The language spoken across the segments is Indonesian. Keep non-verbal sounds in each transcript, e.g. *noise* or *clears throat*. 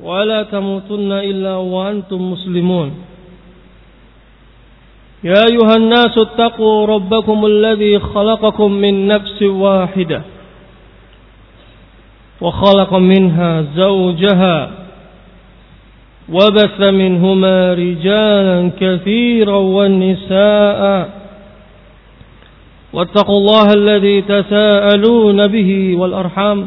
ولا تموتن إلا وأنتم مسلمون. يا أيها الناس اتقوا ربكم الذي خلقكم من نفس واحدة وخلق منها زوجها وبث منهما رجالا كثيرا والنساء واتقوا الله الذي تساءلون به والأرحام.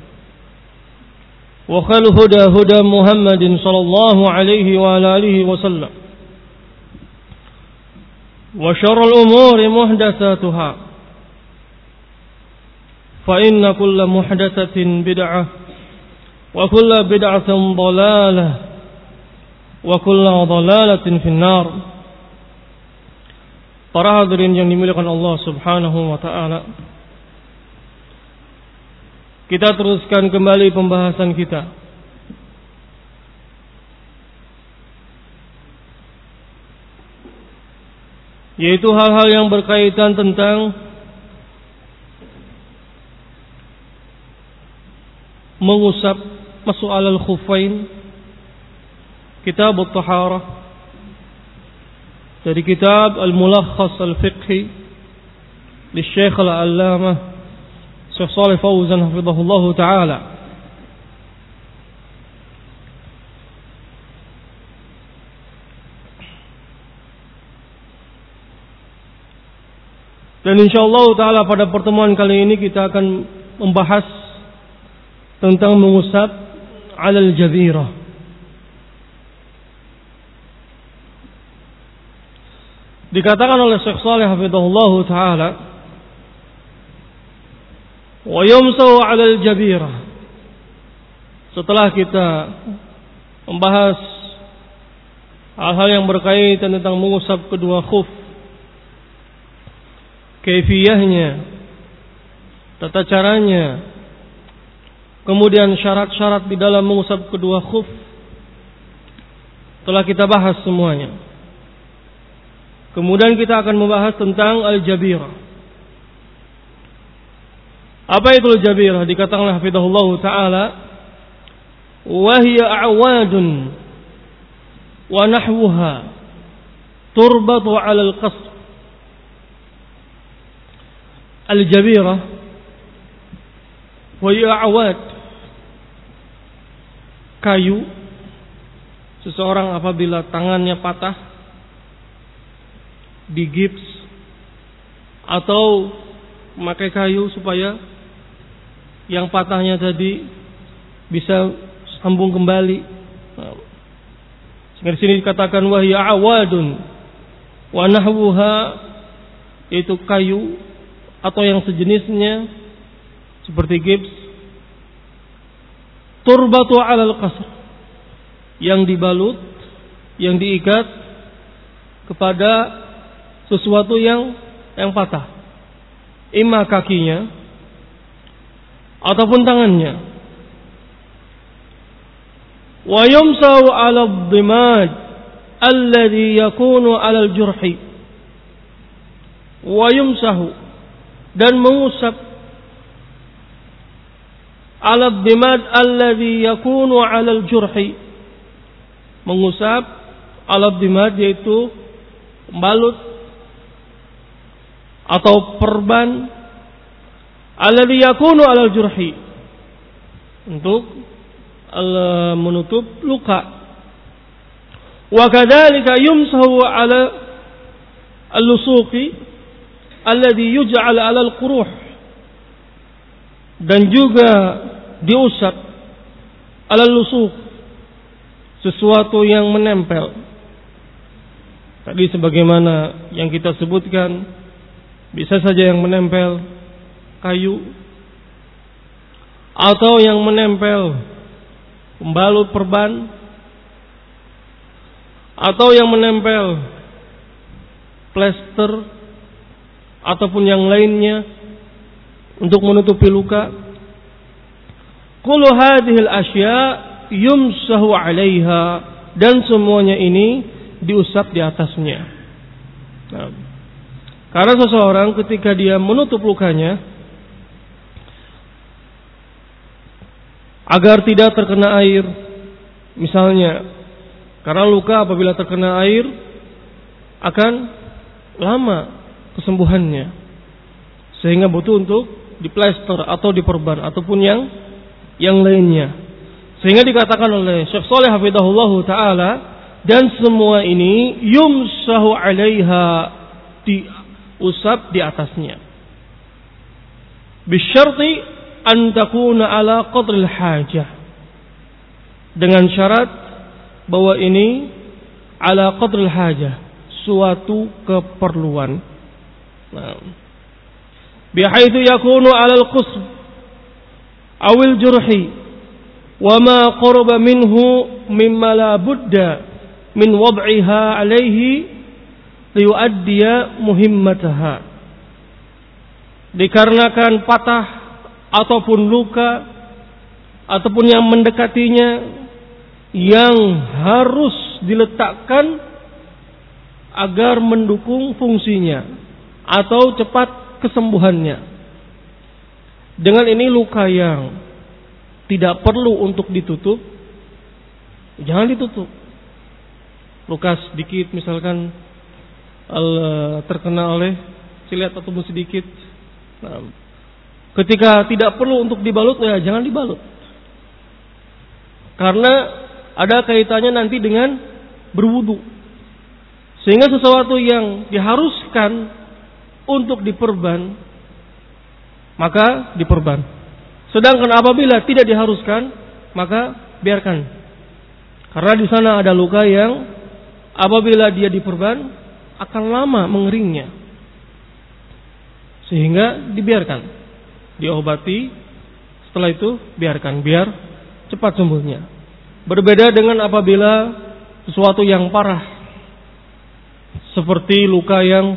وخل هدى هدى محمد صلى الله عليه وعلى آله وسلم وشر الأمور محدثاتها فإن كل محدثة بدعة وكل بدعة ضلالة وكل ضلالة في النار Para hadirin yang dimuliakan Allah Subhanahu wa taala. Kita teruskan kembali pembahasan kita. Yaitu hal-hal yang berkaitan tentang mengusap masuk alal khufain kitab at-taharah dari kitab al-mulakhas al-fiqhi li Syekh al-Allamah Syekh Saleh Fauzan hafizahullah taala Dan insyaallah taala pada pertemuan kali ini kita akan membahas tentang mengusap alal jazirah. Dikatakan oleh Syekh Saleh hafizahullah taala wa yumsahu alal jabirah. Setelah kita membahas hal-hal yang berkaitan tentang mengusap kedua khuf kaifiyahnya, tata caranya, kemudian syarat-syarat di dalam mengusap kedua khuf telah kita bahas semuanya. Kemudian kita akan membahas tentang al-jabirah. Apa itu jabirah? Dikatakan oleh Hafidahullah Ta'ala Wahia awadun Wa nahwuha Turbatu ala al-qasr Al-jabirah Wahia awad Kayu Seseorang apabila tangannya patah di gips Atau memakai kayu supaya yang patahnya tadi bisa sambung kembali. Sehingga di sini dikatakan wahya awadun wa nahwuha itu kayu atau yang sejenisnya seperti gips turbatu alal qasr yang dibalut yang diikat kepada sesuatu yang yang patah ima kakinya ataupun tangannya. Wa yumsau ala dhimaj alladhi yakunu 'alal jurhi wa yumsahu dan mengusap ala dimad alladhi yakunu 'alal jurhi mengusap ala dimad yaitu balut atau perban alladhi yakunu alal jurhi. Untuk eh, menutup luka. Wa kadzalika yumsahu ala al-lusuqi alladhi yuj'al ala al-quruh dan juga diusap ala lusuk sesuatu yang menempel. Tadi sebagaimana yang kita sebutkan bisa saja yang menempel kayu atau yang menempel pembalut perban atau yang menempel plester ataupun yang lainnya untuk menutupi luka. Kullu hadhil asya yumsahu 'alaiha dan semuanya ini diusap di atasnya. Nah, karena seseorang ketika dia menutup lukanya agar tidak terkena air, misalnya karena luka apabila terkena air akan lama kesembuhannya. Sehingga butuh untuk diplester atau diperban ataupun yang yang lainnya. Sehingga dikatakan oleh Syekh Saleh Hafizahullah taala dan semua ini yumsahu 'alaiha diusap di atasnya. Bisyarti an takuna ala qadril hajah. Dengan syarat bahwa ini ala qadril hajah, suatu keperluan. Nah. Bihaitsu yakunu ala al-qusb awil jurhi wa ma qaraba minhu mimma la budda min wad'iha alaihi liyuaddiya muhimmataha. Dikarenakan patah ataupun luka ataupun yang mendekatinya yang harus diletakkan agar mendukung fungsinya atau cepat kesembuhannya. Dengan ini luka yang tidak perlu untuk ditutup, jangan ditutup. Luka sedikit misalkan terkena oleh silet atau sedikit. Nah, ketika tidak perlu untuk dibalut ya jangan dibalut. Karena ada kaitannya nanti dengan berwudu. Sehingga sesuatu yang diharuskan untuk diperban, maka diperban. Sedangkan apabila tidak diharuskan, maka biarkan. Karena di sana ada luka yang apabila dia diperban akan lama mengeringnya. Sehingga dibiarkan. Diobati, setelah itu biarkan biar cepat sembuhnya. Berbeda dengan apabila sesuatu yang parah seperti luka yang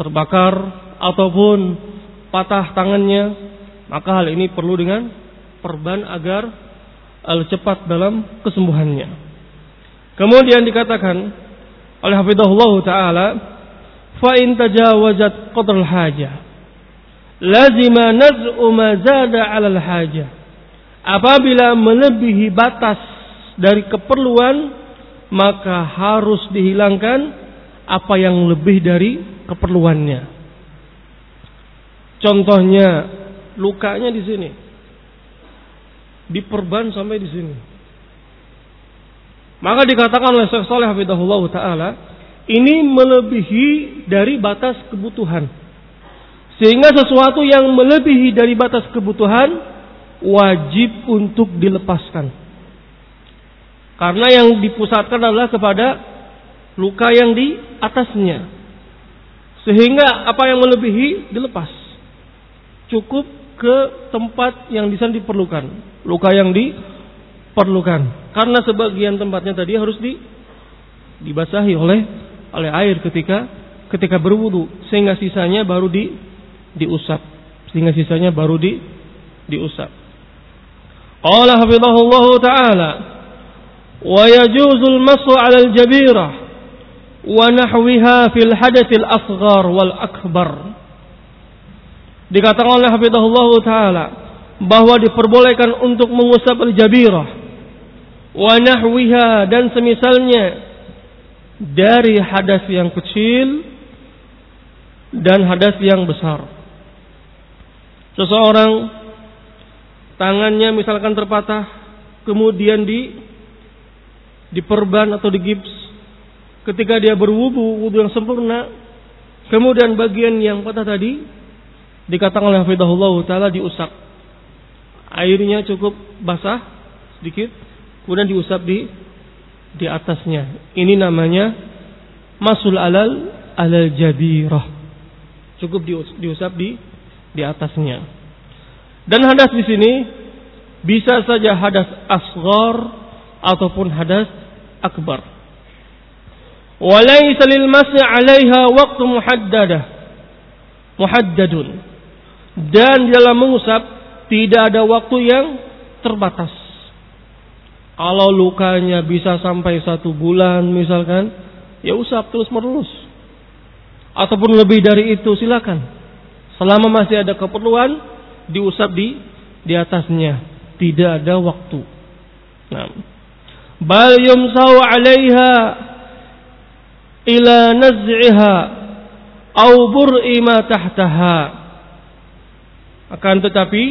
terbakar ataupun patah tangannya, maka hal ini perlu dengan perban agar cepat dalam kesembuhannya. Kemudian dikatakan oleh Hafizahullah taala, "Fa al-hajah, lazima naz'u ma zada 'ala al-hajah." apabila melebihi batas dari keperluan maka harus dihilangkan apa yang lebih dari keperluannya. Contohnya lukanya di sini. Diperban sampai di sini. Maka dikatakan oleh Syekh Saleh Hafizahullah taala, ini melebihi dari batas kebutuhan. Sehingga sesuatu yang melebihi dari batas kebutuhan wajib untuk dilepaskan. Karena yang dipusatkan adalah kepada luka yang di atasnya. Sehingga apa yang melebihi dilepas. Cukup ke tempat yang di diperlukan. Luka yang diperlukan. Karena sebagian tempatnya tadi harus di dibasahi oleh oleh air ketika ketika berwudu sehingga sisanya baru di diusap sehingga sisanya baru di diusap. Qala hafizahullah taala wa yajuzu al-masu 'ala al-jabirah wa nahwiha fil hadath al-asghar wal akbar. Dikatakan oleh hafizahullah taala bahwa diperbolehkan untuk mengusap al-jabirah wa nahwiha dan semisalnya dari hadas yang kecil dan hadas yang besar. Seseorang tangannya misalkan terpatah kemudian di diperban atau digips. Ketika dia berwudu wudu yang sempurna kemudian bagian yang patah tadi dikatakan oleh Hafidahullah taala diusap. Airnya cukup basah sedikit kemudian diusap di di atasnya. Ini namanya masul alal alal jabirah. Cukup diusap di di atasnya dan hadas di sini bisa saja hadas asghar ataupun hadas akbar. Walaysa lil mas'i 'alaiha waqtu muhaddadah. Muhaddadun. Dan dalam mengusap tidak ada waktu yang terbatas. Kalau lukanya bisa sampai satu bulan misalkan, ya usap terus menerus. Ataupun lebih dari itu silakan. Selama masih ada keperluan, diusap di di atasnya. Tidak ada waktu. Nah, bal yumsau 'alaiha ila naz'iha au bur'i ma tahtaha akan tetapi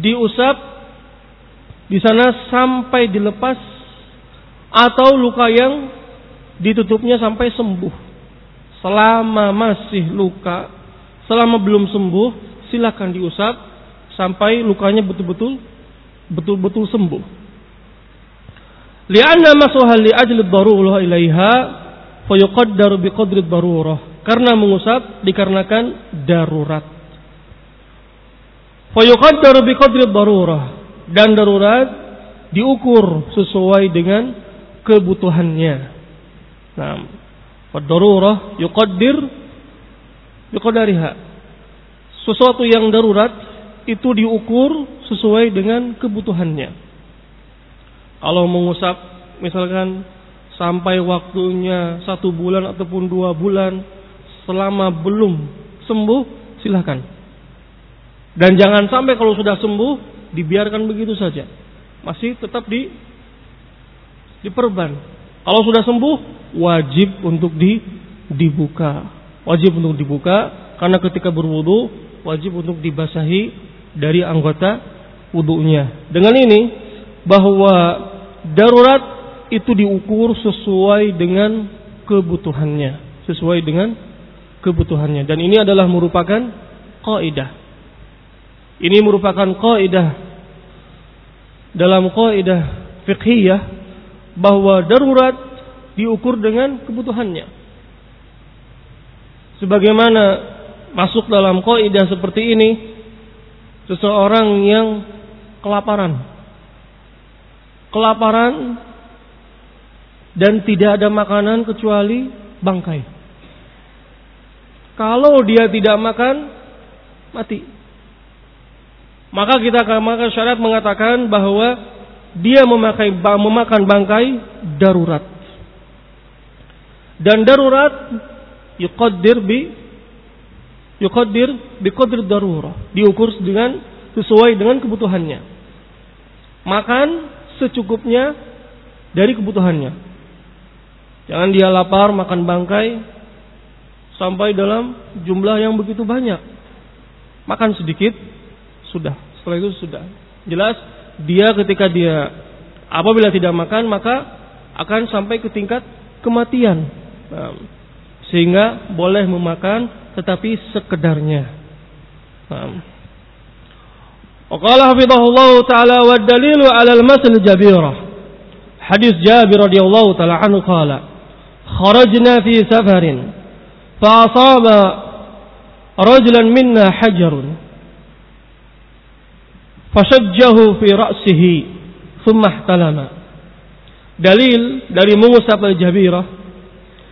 diusap di sana sampai dilepas atau luka yang ditutupnya sampai sembuh selama masih luka selama belum sembuh silakan diusap sampai lukanya betul-betul betul-betul sembuh Lianna masuha li ajli darurah ilaiha fayuqaddaru biqadri darurah. Karena mengusap dikarenakan darurat. Fayuqaddaru biqadri darurah. Dan darurat diukur sesuai dengan kebutuhannya. Nah, darurah yuqaddir biqadariha. Sesuatu yang darurat itu diukur sesuai dengan kebutuhannya. Kalau mengusap misalkan sampai waktunya satu bulan ataupun dua bulan selama belum sembuh silahkan. Dan jangan sampai kalau sudah sembuh dibiarkan begitu saja. Masih tetap di diperban. Kalau sudah sembuh wajib untuk di dibuka. Wajib untuk dibuka karena ketika berwudu wajib untuk dibasahi dari anggota wudunya. Dengan ini bahwa darurat itu diukur sesuai dengan kebutuhannya, sesuai dengan kebutuhannya. Dan ini adalah merupakan kaidah. Ini merupakan kaidah dalam kaidah fiqhiyah bahwa darurat diukur dengan kebutuhannya. Sebagaimana masuk dalam kaidah seperti ini, seseorang yang kelaparan kelaparan dan tidak ada makanan kecuali bangkai. Kalau dia tidak makan, mati. Maka kita maka syariat mengatakan bahwa dia memakai memakan bangkai darurat. Dan darurat yuqaddir bi yuqaddir bi qadri darurah, diukur dengan sesuai dengan kebutuhannya. Makan secukupnya dari kebutuhannya. Jangan dia lapar makan bangkai sampai dalam jumlah yang begitu banyak. Makan sedikit sudah, setelah itu sudah. Jelas dia ketika dia apabila tidak makan maka akan sampai ke tingkat kematian sehingga boleh memakan tetapi sekedarnya. Waqala hafizahullah ta'ala wa dalilu 'ala al-masl jabirah. Hadis Jabir radhiyallahu ta'ala anhu qala kharajna fi safarin fa asaba rajulan minna hajarun fashajjahu fi ra'sihi thumma ihtalama. Dalil dari mengusap al-jabirah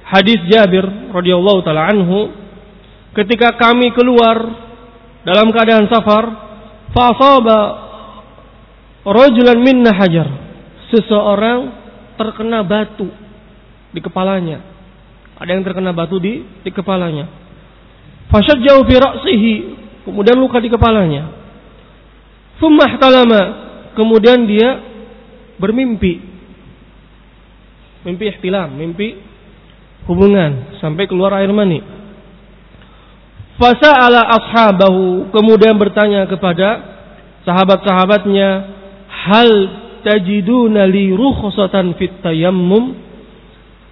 hadis Jabir radhiyallahu taala anhu ketika kami keluar dalam keadaan safar Fasaba rajulan minna hajar. seseorang terkena batu di kepalanya. Ada yang terkena batu di di kepalanya. jauh fi ra'sihi, kemudian luka di kepalanya. Ihtalama, kemudian dia bermimpi. Mimpi ihtilam, mimpi hubungan sampai keluar air mani. Fasa'ala ashabahu, kemudian bertanya kepada sahabat-sahabatnya, hal tajiduna li rukhsatan fit tayammum?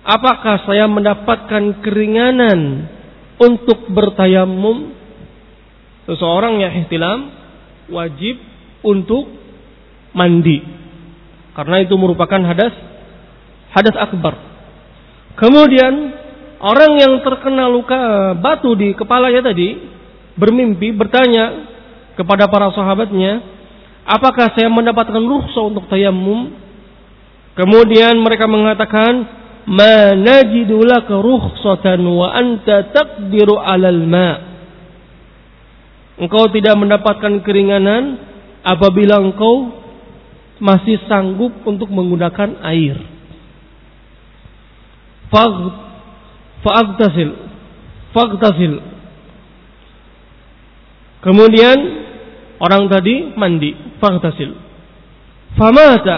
Apakah saya mendapatkan keringanan untuk bertayamum? Seseorang yang ihtilam wajib untuk mandi. Karena itu merupakan hadas hadas akbar. Kemudian orang yang terkena luka batu di kepalanya tadi bermimpi bertanya kepada para sahabatnya, "Apakah saya mendapatkan rukhsah untuk tayamum?" Kemudian mereka mengatakan, ma najidu laka wa anta taqdiru 'alal ma Engkau tidak mendapatkan keringanan apabila engkau masih sanggup untuk menggunakan air. Fa'agtasil. Fa'agtasil. Kemudian orang tadi mandi. Fa'agtasil. Famata.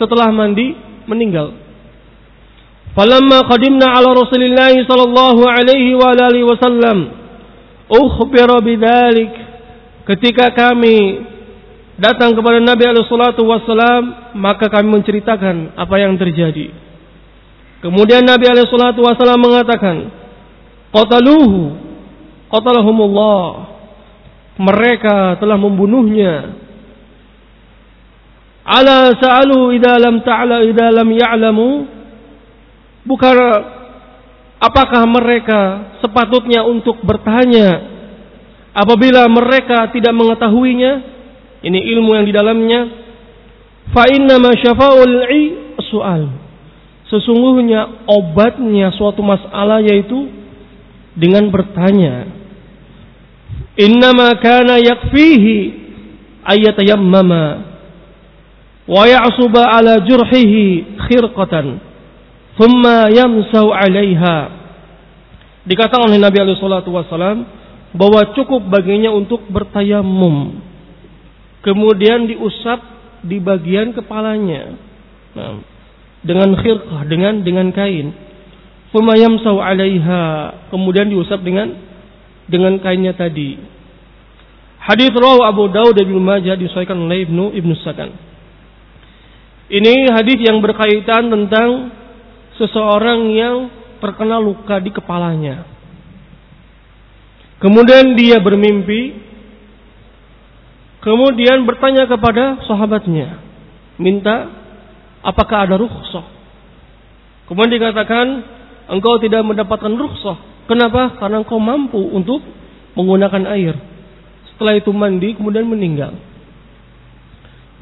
Setelah mandi meninggal. Falamma qadimna ala Rasulillah sallallahu alaihi wa alihi wasallam ukhbira bidzalik ketika kami datang kepada Nabi alaihi salatu wasallam maka kami menceritakan apa yang terjadi kemudian Nabi alaihi salatu wasallam mengatakan qataluhu qatalahumullah mereka telah membunuhnya ala sa'alu idza lam ta'la idza lam ya'lamu Bukan apakah mereka sepatutnya untuk bertanya apabila mereka tidak mengetahuinya? Ini ilmu yang di dalamnya. Fa inna ma syafa'ul soal. Sesungguhnya obatnya suatu masalah yaitu dengan bertanya. Innama kana yakfihi ayatayammama wa ya'suba ala jurhihi khirqatan thumma yamsau 'alaiha. Dikatakan oleh Nabi alaihi salatu bahwa cukup baginya untuk bertayamum. Kemudian diusap di bagian kepalanya. Nah, dengan khirqah, dengan dengan kain. Thumma yamsau 'alaiha. Kemudian diusap dengan dengan kainnya tadi. Hadis rawi Abu Dawud dan Ibnu Majah oleh Ibnu Ibnu Sakan. Ini hadis yang berkaitan tentang seseorang yang terkena luka di kepalanya. Kemudian dia bermimpi, kemudian bertanya kepada sahabatnya, minta apakah ada rukhsah. Kemudian dikatakan, engkau tidak mendapatkan rukhsah. Kenapa? Karena engkau mampu untuk menggunakan air. Setelah itu mandi, kemudian meninggal.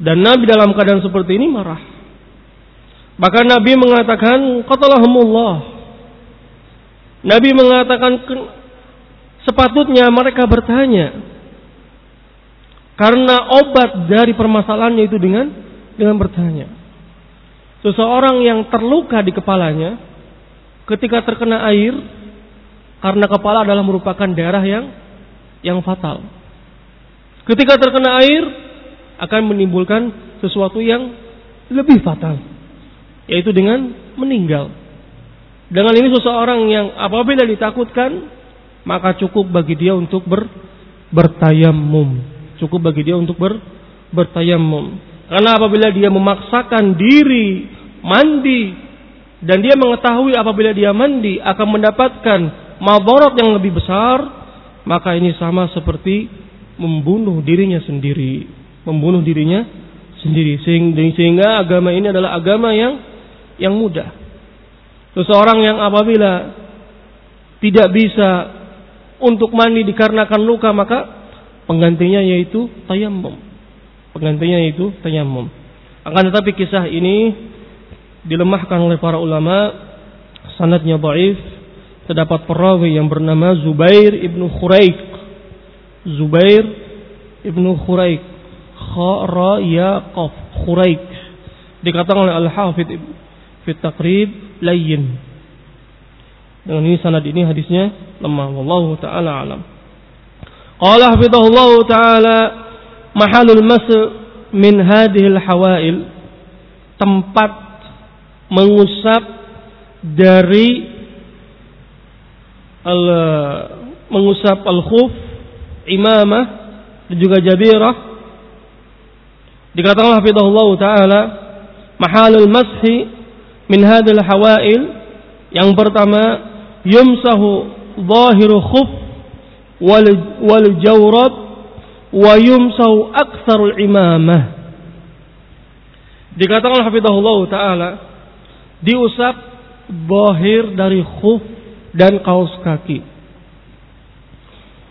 Dan Nabi dalam keadaan seperti ini marah. Maka Nabi mengatakan, qatalahumullah. Nabi mengatakan sepatutnya mereka bertanya. Karena obat dari permasalahannya itu dengan dengan bertanya. Seseorang yang terluka di kepalanya ketika terkena air karena kepala adalah merupakan daerah yang yang fatal. Ketika terkena air akan menimbulkan sesuatu yang lebih fatal yaitu dengan meninggal. Dengan ini seseorang yang apabila ditakutkan maka cukup bagi dia untuk ber, bertayamum. Cukup bagi dia untuk ber, bertayamum. Karena apabila dia memaksakan diri mandi dan dia mengetahui apabila dia mandi akan mendapatkan mabarat yang lebih besar, maka ini sama seperti membunuh dirinya sendiri, membunuh dirinya sendiri. Sehingga agama ini adalah agama yang yang mudah. Seseorang yang apabila tidak bisa untuk mandi dikarenakan luka maka penggantinya yaitu tayamum. Penggantinya yaitu tayamum. Akan tetapi kisah ini dilemahkan oleh para ulama sanadnya dhaif terdapat perawi yang bernama Zubair ibnu Khuraik Zubair ibnu Khuraik Kha ra ya qaf Khuraik dikatakan oleh Al-Hafidh fi Taqrib layyin. Dengan ini sanad ini hadisnya lemah. Wallahu taala alam. Qala hafidhahullah taala mahalul mas min hadhihi al-hawail tempat mengusap dari al mengusap al-khuf imamah dan juga jabirah. Dikatakan hafizahullah taala mahalul mashi min hadhil hawail yang pertama yumsahu zahiru khuf wal wal jawrab wa yumsahu aktsarul imamah dikatakan hafizahullah taala diusap zahir dari khuf dan kaos kaki.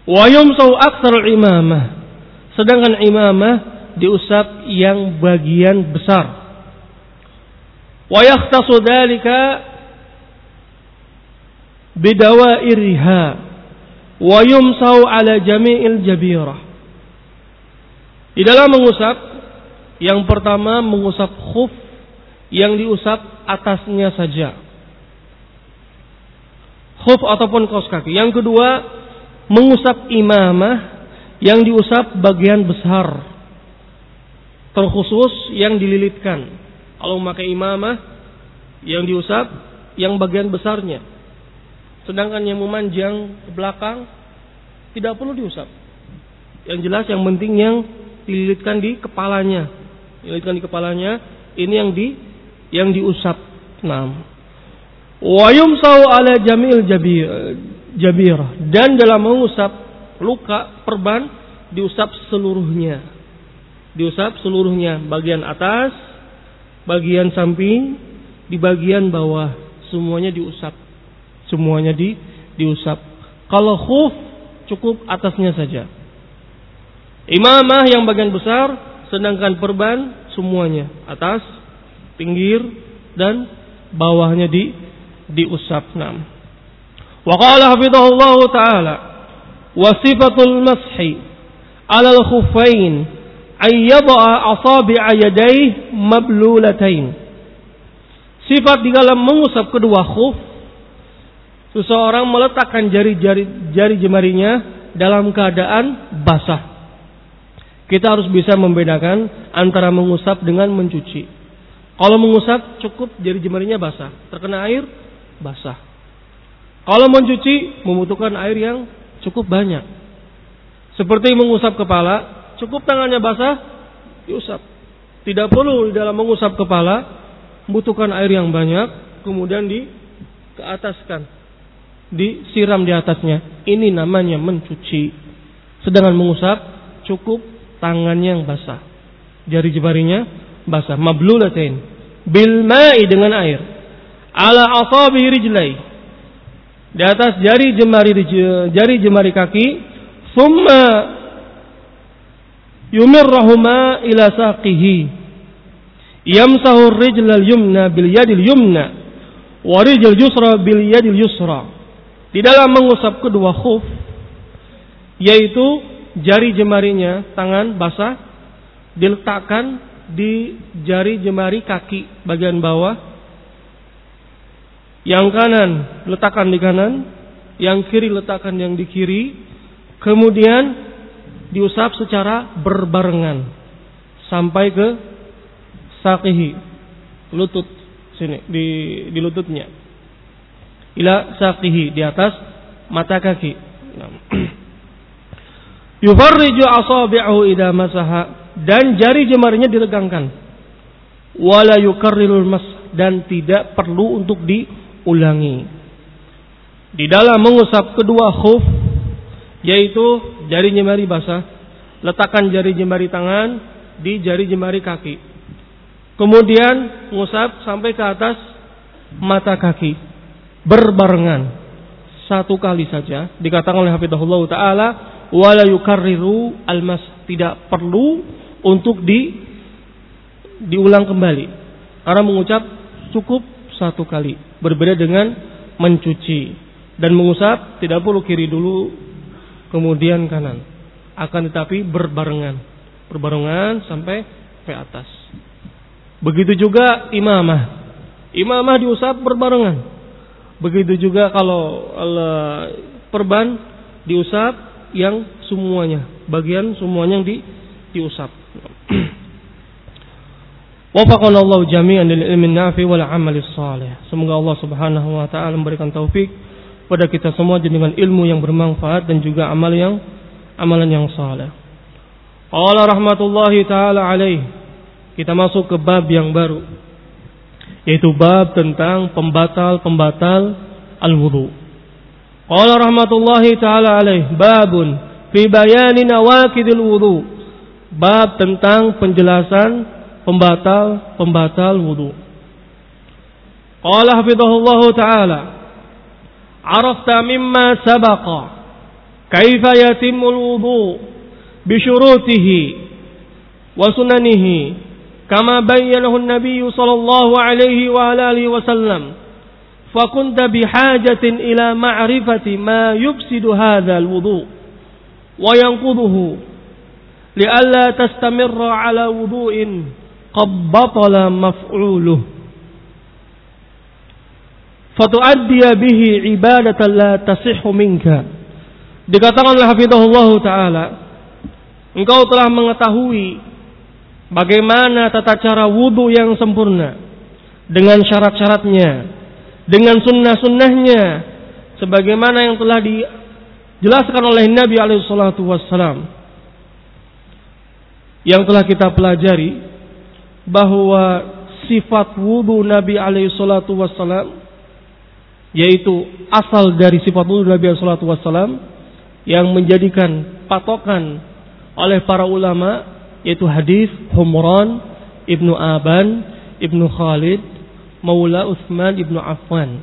Wa yumsau aktsar imamah. Sedangkan imamah diusap yang bagian besar. Wa yakhtasu dzalika bidawairiha wa yumsau ala jami'il jabirah. Di dalam mengusap yang pertama mengusap khuf yang diusap atasnya saja khuf ataupun kaos kaki. Yang kedua, mengusap imamah yang diusap bagian besar. Terkhusus yang dililitkan. Kalau memakai imamah yang diusap yang bagian besarnya. Sedangkan yang memanjang ke belakang tidak perlu diusap. Yang jelas yang penting yang dililitkan di kepalanya. Dililitkan di kepalanya ini yang di yang diusap. Nah, Wa yumsau ala jamil jabir. Dan dalam mengusap luka perban diusap seluruhnya. Diusap seluruhnya, bagian atas, bagian samping, di bagian bawah, semuanya diusap. Semuanya di diusap. Kalau khuf cukup atasnya saja. Imamah yang bagian besar, sedangkan perban semuanya atas, pinggir dan bawahnya di diusap nam. Wa qala hafidhahullah taala wa sifatul mashi 'ala al-khuffain ay asabi'a yadayhi mablulatain. Sifat di dalam mengusap kedua khuf seseorang meletakkan jari-jari jari jemarinya dalam keadaan basah. Kita harus bisa membedakan antara mengusap dengan mencuci. Kalau mengusap cukup jari jemarinya basah, terkena air basah. Kalau mencuci membutuhkan air yang cukup banyak. Seperti mengusap kepala, cukup tangannya basah, diusap. Tidak perlu di dalam mengusap kepala membutuhkan air yang banyak, kemudian di ke ataskan, disiram di atasnya. Ini namanya mencuci. Sedangkan mengusap cukup tangannya yang basah. Jari jemarinya basah. Mablulatain. Bil ma'i dengan air ala asabi rijlai di atas jari jemari jari jemari kaki summa yumirrahuma ila saqihi yamsahu rijlal yumna bil yadil yumna wa rijal yusra bil yadil yusra di dalam mengusap kedua khuf yaitu jari jemarinya tangan basah diletakkan di jari jemari kaki bagian bawah. Yang kanan letakkan di kanan, yang kiri letakkan yang di kiri, kemudian diusap secara berbarengan sampai ke sakihi lutut sini di di lututnya. Ila sakihi di atas mata kaki *clears throat* yufarriju asabi'ahu ida masaha. Dan jari jemarinya diregangkan. Wala yukarrirul mas. Dan tidak perlu untuk di ulangi. Di dalam mengusap kedua khuf yaitu jari jemari basah, letakkan jari jemari tangan di jari jemari kaki. Kemudian mengusap sampai ke atas mata kaki. Berbarengan. Satu kali saja dikatakan oleh Hafizahullah taala wala yukarriru almas tidak perlu untuk di diulang kembali karena mengucap cukup satu kali. Berbeda dengan mencuci dan mengusap tidak perlu kiri dulu kemudian kanan. Akan tetapi berbarengan. Berbarengan sampai ke atas. Begitu juga imamah. Imamah diusap berbarengan. Begitu juga kalau perban diusap yang semuanya, bagian semuanya yang di, diusap. *clears throat* Wafaqana Allah jami'an lil ilmi nafi wal amali salih. Semoga Allah Subhanahu wa taala memberikan taufik pada kita semua dengan ilmu yang bermanfaat dan juga amal yang amalan yang saleh. Allah rahmatullahi taala alaih. Kita masuk ke bab yang baru yaitu bab tentang pembatal-pembatal al-wudu. Qala rahmatullahi taala alaih babun fi bayani nawaqidil wudu. Bab tentang penjelasan pembatal-pembatal wudu. Qala hafizahullah taala Arafta mimma sabaqa kaifa yatimul wudu bi syurutihi wa sunanihi kama bayyanahu an-nabiy sallallahu alaihi wa alihi wasallam fakunta bihajatin ila ma'rifati ma yufsidu hadzal wudu wa yanquduhu li'alla tastamirra ala wudu'in qad batala fatu'addiya bihi ibadatan la tasihhu minka. Dikatakan oleh hafizahullah taala engkau telah mengetahui bagaimana tata cara wudu yang sempurna dengan syarat-syaratnya dengan sunnah-sunnahnya, sebagaimana yang telah dijelaskan oleh Nabi Alaihissalatu Wassalam, yang telah kita pelajari bahwa sifat wudhu Nabi Alaihissalatu Wassalam yaitu asal dari sifat wudhu Nabi Alaihissalatu Wassalam yang menjadikan patokan oleh para ulama yaitu hadis Humran ibnu Aban ibnu Khalid Maula Utsman ibnu Affan.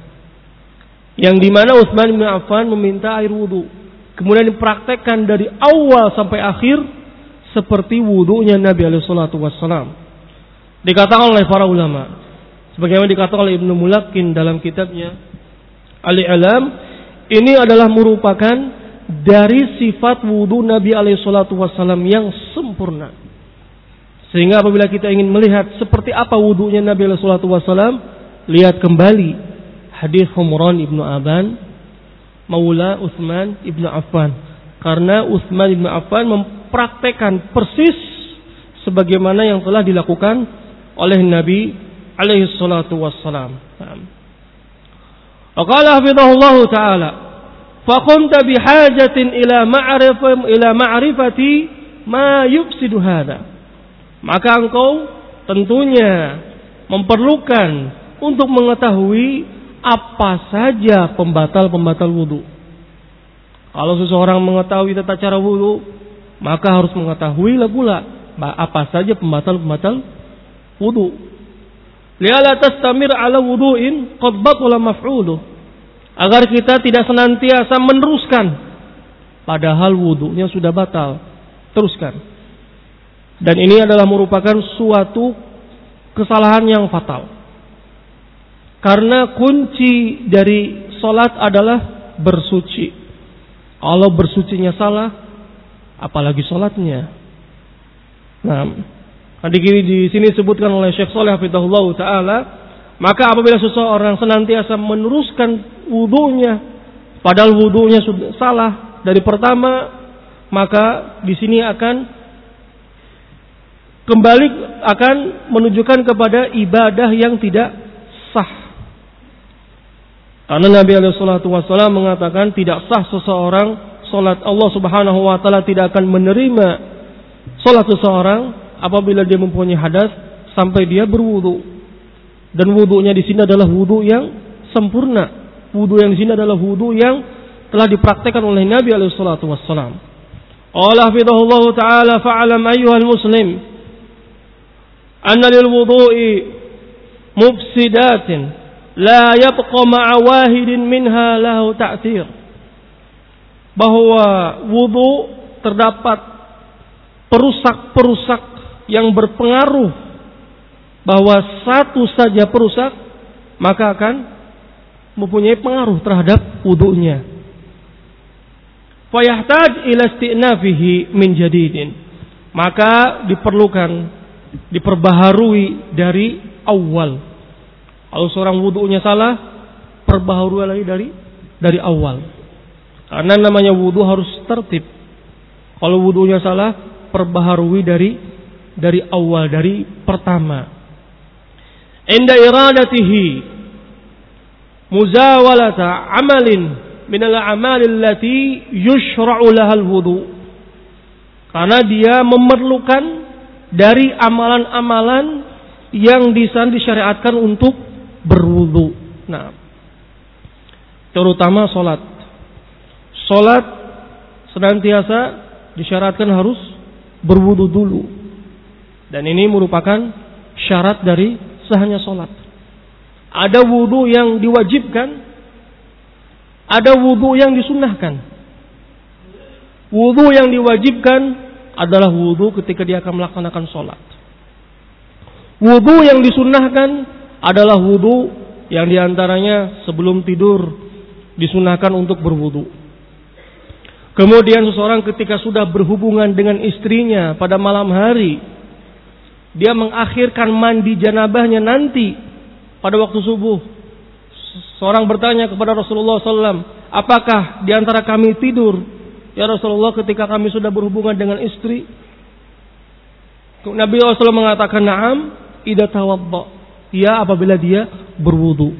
Yang di mana Utsman ibnu Affan meminta air wudhu kemudian dipraktekkan dari awal sampai akhir seperti wudhunya Nabi alaihi salatu wassalam. Dikatakan oleh para ulama sebagaimana dikatakan oleh Ibnu Mulakin dalam kitabnya Ali Alam ini adalah merupakan dari sifat wudhu Nabi alaihi salatu wassalam yang sempurna sehingga apabila kita ingin melihat seperti apa wudhunya Nabi Sallallahu Wasallam, lihat kembali hadis Humran ibnu Aban, Maula Utsman ibnu Affan. Karena Utsman ibnu Affan mempraktekkan persis sebagaimana yang telah dilakukan oleh Nabi alaihi salatu wassalam. Qala hafizahullah taala, "Fa kunta bihajatin ila ma'rifati ila ma'rifati ma yufsidu hadha." Maka engkau tentunya memerlukan untuk mengetahui apa saja pembatal-pembatal wudhu. Kalau seseorang mengetahui tata cara wudhu, maka harus mengetahui pula apa saja pembatal-pembatal wudhu. Liala tastamir ala wudhuin batula maf'uluh. Agar kita tidak senantiasa meneruskan padahal wudhunya sudah batal. Teruskan. Dan ini adalah merupakan suatu kesalahan yang fatal. Karena kunci dari solat adalah bersuci. Kalau bersucinya salah, apalagi solatnya. Nah, ini di sini disebutkan oleh Syekh Soleh Hafidahullah Ta'ala, maka apabila seseorang senantiasa meneruskan wudhunya, padahal wudhunya sudah salah dari pertama, maka di sini akan kembali akan menunjukkan kepada ibadah yang tidak sah. Karena Nabi Alaihi mengatakan tidak sah seseorang solat Allah Subhanahu Wa Taala tidak akan menerima solat seseorang apabila dia mempunyai hadas sampai dia berwudu. Dan wudunya di sini adalah wudu yang sempurna. Wudu yang di sini adalah wudu yang telah dipraktekkan oleh Nabi Alaihi Wasallam. Allah taala fa'alam ayyuhal muslim أن للوضوء مفسدات mufsidatin la yabqa واحد منها minha تأثير. bahwa wudu terdapat perusak-perusak yang berpengaruh bahwa satu saja perusak maka akan mempunyai pengaruh terhadap wudhunya fayahtaj ila istinafihi min jadidin. Maka diperlukan diperbaharui dari awal. Kalau seorang wudhunya salah, perbaharui lagi dari dari awal. Karena namanya wudhu harus tertib. Kalau wudhunya salah, perbaharui dari dari awal, dari pertama. Inda iradatihi muzawalata amalin min al-amal allati yushra'u laha al-wudu. Karena dia memerlukan dari amalan-amalan yang di sana disyariatkan untuk berwudu. Nah, terutama solat. Solat senantiasa disyaratkan harus berwudu dulu. Dan ini merupakan syarat dari sahnya solat. Ada wudu yang diwajibkan, ada wudu yang disunahkan. Wudu yang diwajibkan adalah wudu ketika dia akan melaksanakan solat. Wudu yang disunahkan adalah wudu yang di antaranya sebelum tidur disunahkan untuk berwudu. Kemudian seseorang ketika sudah berhubungan dengan istrinya pada malam hari, dia mengakhirkan mandi janabahnya nanti pada waktu subuh. Seorang bertanya kepada Rasulullah SAW, apakah di antara kami tidur? Ya Rasulullah ketika kami sudah berhubungan dengan istri. Nabi SAW mengatakan, Naam, ida tawadda ya apabila dia berwudu.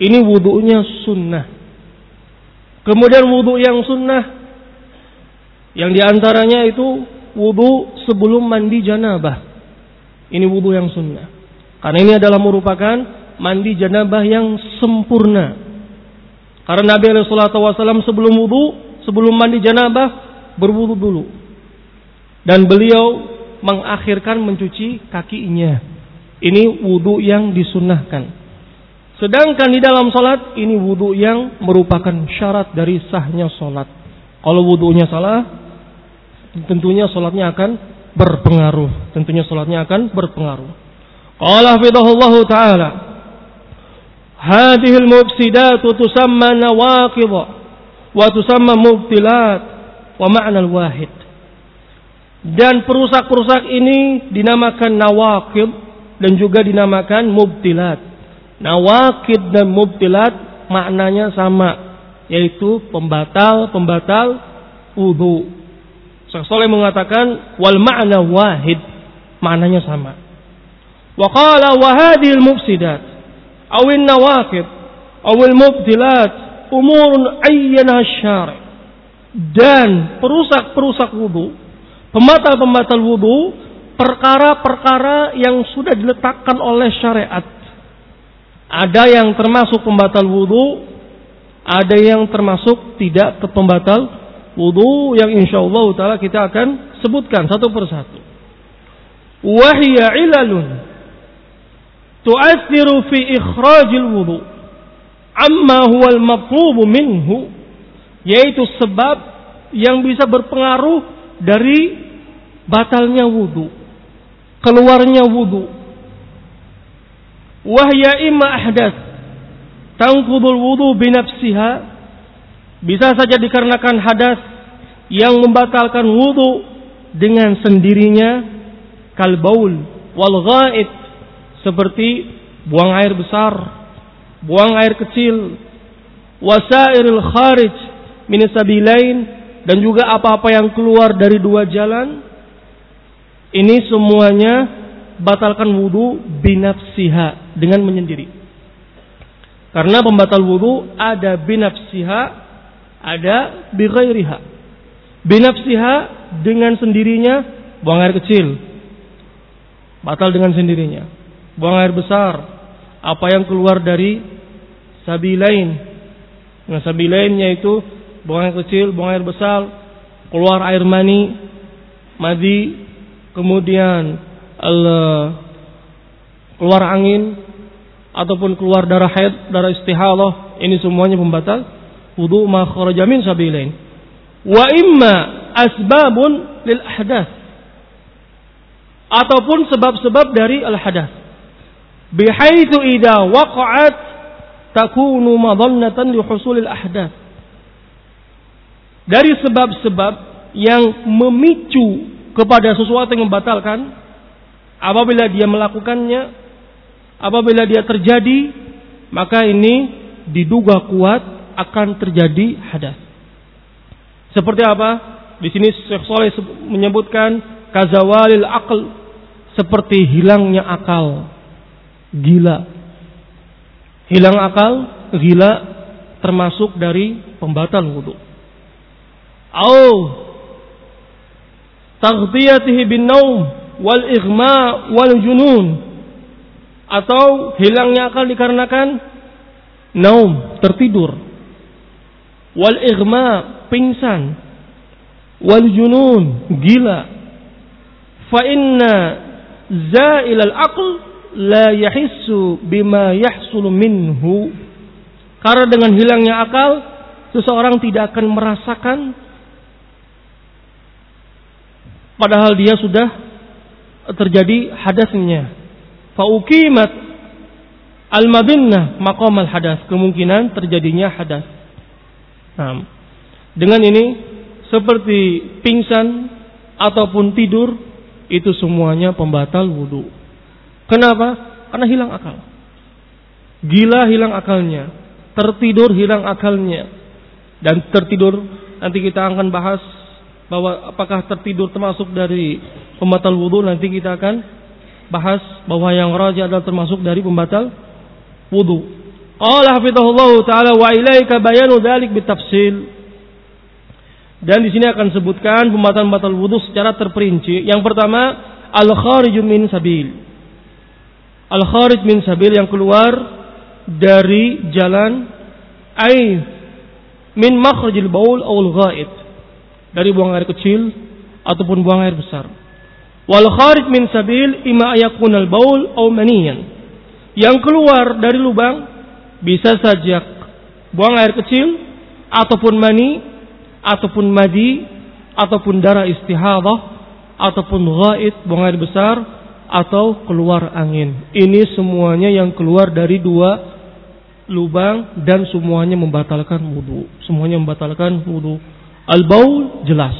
Ini wudunya sunnah. Kemudian wudu yang sunnah yang di antaranya itu wudu sebelum mandi janabah. Ini wudu yang sunnah. Karena ini adalah merupakan mandi janabah yang sempurna. Karena Nabi SAW sebelum wudu, sebelum mandi janabah, berwudu dulu. Dan beliau mengakhirkan mencuci kakinya. Ini wudhu yang disunahkan. Sedangkan di dalam solat ini wudhu yang merupakan syarat dari sahnya solat. Kalau wudhunya salah, tentunya solatnya akan berpengaruh. Tentunya solatnya akan berpengaruh. Qala fidahullahu ta'ala. Hadihil mufsidatu tusamma nawaqidh wa tusamma mubtilat wa ma'na wahid. Dan perusak-perusak ini dinamakan nawaqidh dan juga dinamakan mubtilat. Nawakid dan mubtilat maknanya sama, yaitu pembatal-pembatal wudhu. Saleh mengatakan wal ma'na wahid, maknanya sama. Wa qala wa hadhil mufsidat aw an nawaqid aw al mubtilat umurun ayyana syari' dan perusak-perusak wudhu, pembatal-pembatal wudhu perkara-perkara yang sudah diletakkan oleh syariat. Ada yang termasuk pembatal wudhu, ada yang termasuk tidak ke pembatal wudhu yang insya Allah taala kita akan sebutkan satu persatu. Wahia ilalun tu'athiru fi ikhrajil wudhu amma huwa al-maqlubu minhu yaitu sebab yang bisa berpengaruh dari batalnya wudhu keluarnya wudu. Wahya imma ahdath tangkudul wudu binafsiha bisa saja dikarenakan hadas yang membatalkan wudu dengan sendirinya kalbaul wal ghaid seperti buang air besar, buang air kecil, wasairil kharij min sabilain dan juga apa-apa yang keluar dari dua jalan ini semuanya batalkan wudhu binafsiha dengan menyendiri. Karena pembatal wudhu ada binafsiha, ada bighairiha. Binafsiha dengan sendirinya buang air kecil. Batal dengan sendirinya. Buang air besar. Apa yang keluar dari sabilain. Nah sabilain yaitu buang air kecil, buang air besar, keluar air mani, madi, kemudian keluar angin ataupun keluar darah haid, darah istihalah, ini semuanya pembatal wudu ma kharaja min sabilain. Wa imma asbabun lil ahdath ataupun sebab-sebab dari al hadath. Bihaitsu idza waqa'at takunu madannatan li husulil ahdath. Dari sebab-sebab yang memicu kepada sesuatu yang membatalkan Apabila dia melakukannya, apabila dia terjadi, maka ini diduga kuat akan terjadi hadas. Seperti apa? Di sini Syekh Saleh menyebutkan kazawalil akal seperti hilangnya akal, gila. Hilang akal, gila termasuk dari pembatal wudhu. Au taghtiyatihi bin naum wal ighma wal junun. Atau hilangnya akal dikarenakan naum tertidur. Wal ighma pingsan. Wal junun gila. Fa inna zail al aql la yahissu bima yahsul minhu karena dengan hilangnya akal seseorang tidak akan merasakan padahal dia sudah terjadi hadasnya. Faukimat al-mabinnah maqam al-hadas. Kemungkinan terjadinya hadas. Nah, dengan ini seperti pingsan ataupun tidur itu semuanya pembatal wudhu. Kenapa? Karena hilang akal. Gila hilang akalnya. Tertidur hilang akalnya. Dan tertidur nanti kita akan bahas bahwa apakah tertidur termasuk dari pembatal wudhu nanti kita akan bahas bahwa yang raja adalah termasuk dari pembatal wudhu. Qala hafizahullah taala wa ilaika bayanu dzalik bitafsil. Dan di sini akan sebutkan pembatal-pembatal wudhu secara terperinci. Yang pertama, al-kharij min sabil. Al-kharij min sabil yang keluar dari jalan ai min makhrajil baul aw al-ghaid dari buang air kecil ataupun buang air besar. Wal kharij min sabil ima ayakun al baul au maniyan. Yang keluar dari lubang bisa saja buang air kecil ataupun mani ataupun madi ataupun darah istihadah ataupun ghaid buang air besar atau keluar angin. Ini semuanya yang keluar dari dua lubang dan semuanya membatalkan wudhu. Semuanya membatalkan wudhu. Al-baul jelas.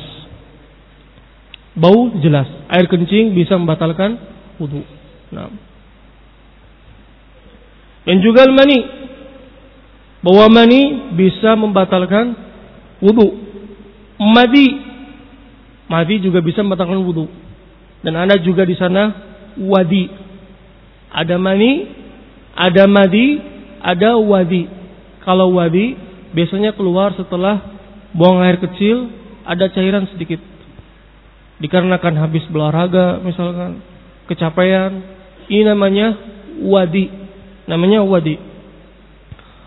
Bau jelas. Air kencing bisa membatalkan wudhu. Nah. Dan juga al-mani. Bahwa mani bisa membatalkan wudhu. Madi. Madi juga bisa membatalkan wudhu. Dan ada juga di sana wadi. Ada mani, ada madi, ada wadi. Kalau wadi biasanya keluar setelah buang air kecil, ada cairan sedikit. Dikarenakan habis berolahraga misalkan, kecapean, ini namanya wadi. Namanya wadi.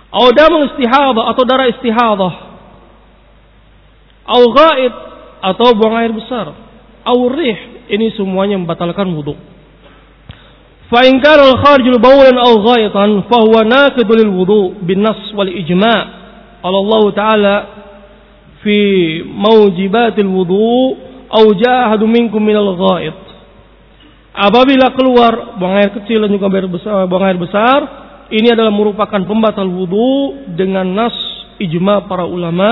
Au damul istihadah atau darah istihadah. Au atau buang air besar. Au ini semuanya membatalkan wudhu. Fa in kana al-kharijul bawlan aw ghaitan fa huwa naqidul wudu bin nas wal ijma'. Allah Ta'ala fi maujibatil wudu au jahadu minkum minal ghaid. Apabila keluar buang air kecil dan juga air besar, buang air besar, ini adalah merupakan pembatal wudu dengan nas ijma para ulama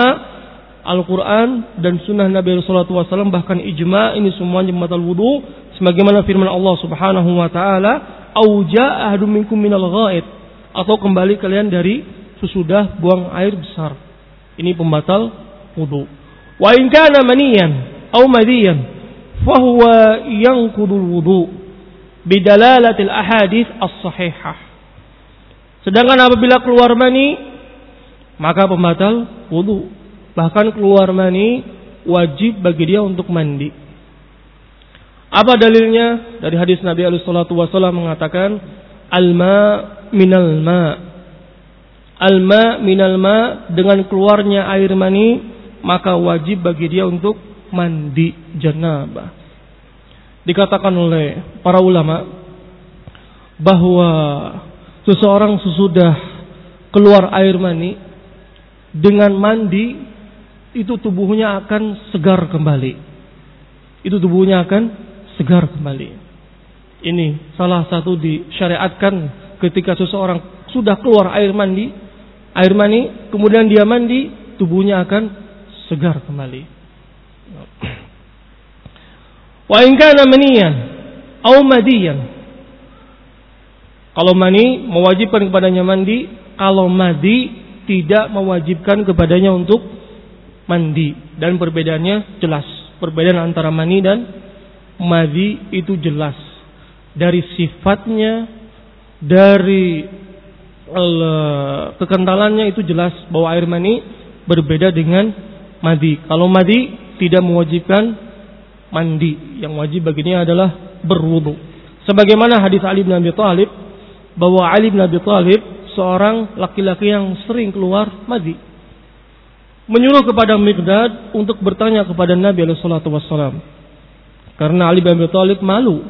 Al-Quran dan Sunnah Nabi Rasulullah SAW bahkan ijma ini semuanya pembatal wudu sebagaimana firman Allah Subhanahu Wa Taala au ja'ahadu minkum minal ghaid atau kembali kalian dari sesudah buang air besar ini pembatal wudu. Wa in kana maniyan aw madiyan fahuwa yanqudul wudu bidalalatil ahadith as-sahihah. Sedangkan apabila keluar mani maka pembatal wudu. Bahkan keluar mani wajib bagi dia untuk mandi. Apa dalilnya? Dari hadis Nabi alaihi wasallam mengatakan al-ma minal ma. Al-ma minal ma dengan keluarnya air mani maka wajib bagi dia untuk mandi janabah. Dikatakan oleh para ulama bahwa seseorang sesudah keluar air mani dengan mandi itu tubuhnya akan segar kembali. Itu tubuhnya akan segar kembali. Ini salah satu disyariatkan ketika seseorang sudah keluar air mandi, air mani, kemudian dia mandi, tubuhnya akan segar kembali. *clears throat* Wa in kana maniyan au madiyan. Kalau mani mewajibkan kepadanya mandi, kalau madi tidak mewajibkan kepadanya untuk mandi dan perbedaannya jelas. Perbedaan antara mani dan madi itu jelas dari sifatnya, dari uh, kekentalannya itu jelas bahwa air mani berbeda dengan madi. Kalau madi tidak mewajibkan mandi, yang wajib baginya adalah berwudu. Sebagaimana hadis Ali bin Abi Thalib bahwa Ali bin Abi Thalib seorang laki-laki yang sering keluar madi. Menyuruh kepada Miqdad untuk bertanya kepada Nabi alaihi wassalam. Karena Ali bin Abi Thalib malu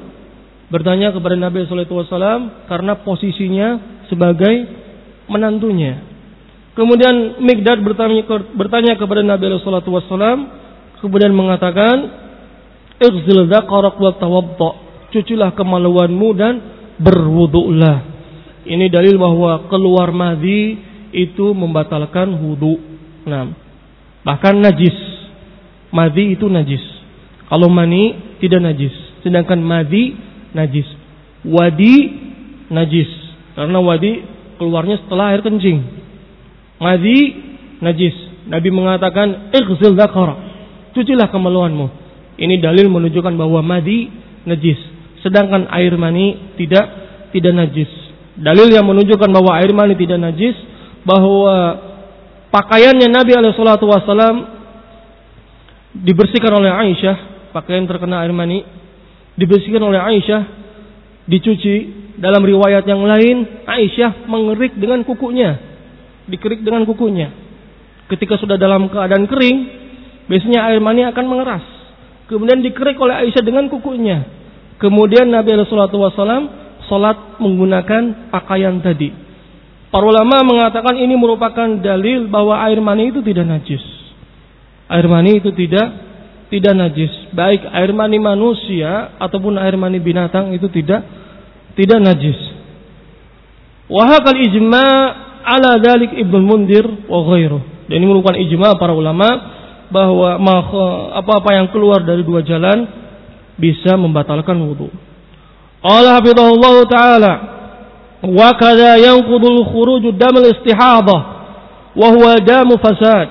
bertanya kepada Nabi sallallahu alaihi wasallam karena posisinya sebagai menantunya. Kemudian Mikdad bertanya, bertanya kepada Nabi sallallahu alaihi wasallam kemudian mengatakan Ighzil dzakarak wa tawadda. Cucilah kemaluanmu dan berwudulah. Ini dalil bahwa keluar madhi itu membatalkan wudu. Nah, bahkan najis. Madhi itu najis. Kalau mani tidak najis. Sedangkan madhi najis. Wadi najis. Karena wadi keluarnya setelah air kencing. Madhi najis. Nabi mengatakan ighzil dzakara. Cucilah kemaluanmu. Ini dalil menunjukkan bahwa madi najis. Sedangkan air mani tidak tidak najis. Dalil yang menunjukkan bahwa air mani tidak najis bahwa pakaiannya Nabi alaihi dibersihkan oleh Aisyah, pakaian terkena air mani dibersihkan oleh Aisyah, dicuci. Dalam riwayat yang lain, Aisyah mengerik dengan kukunya. Dikerik dengan kukunya. Ketika sudah dalam keadaan kering, biasanya air mani akan mengeras. Kemudian dikerik oleh Aisyah dengan kukunya. Kemudian Nabi SAW sholat menggunakan pakaian tadi. Para ulama mengatakan ini merupakan dalil bahwa air mani itu tidak najis. Air mani itu tidak tidak najis. Baik air mani manusia ataupun air mani binatang itu tidak tidak najis. Wahakal ijma ala dalik ibnu mundir wa ghairuh. Dan ini merupakan ijma para ulama bahwa apa-apa yang keluar dari dua jalan bisa membatalkan wudhu. Allah hafidhahullah taala wa kadza yanqudul khuruj dam al-istihadah wa huwa damu fasad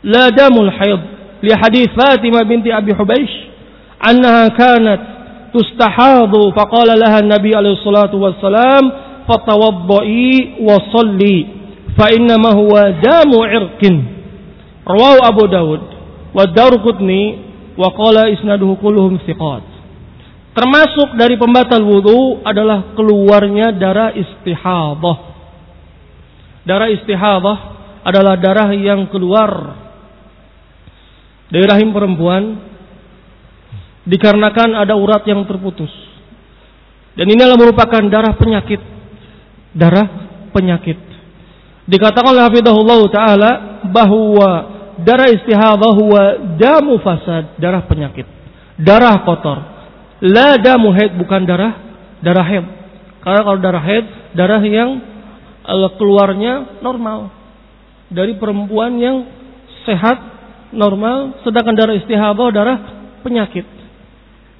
la damul haid لحديث فاطمة بنت أبي حبيش أنها كانت تستحاض فقال لها النبي عليه الصلاة والسلام فتوضئي وصلي فإنما هو دام عرق رواه أبو داود والدار قطني وقال إسناده كلهم ثقات Termasuk dari pembatal wudhu adalah keluarnya darah istihadah. Darah istihadah adalah darah yang keluar dari rahim perempuan dikarenakan ada urat yang terputus. Dan ini adalah merupakan darah penyakit. Darah penyakit. Dikatakan oleh Hafidahullah Ta'ala bahwa darah istihadah huwa damu fasad, darah penyakit. Darah kotor. La damu haid, bukan darah darah haid. Karena kalau darah haid, darah yang eh, keluarnya normal. Dari perempuan yang sehat normal, sedangkan darah istihadah darah penyakit.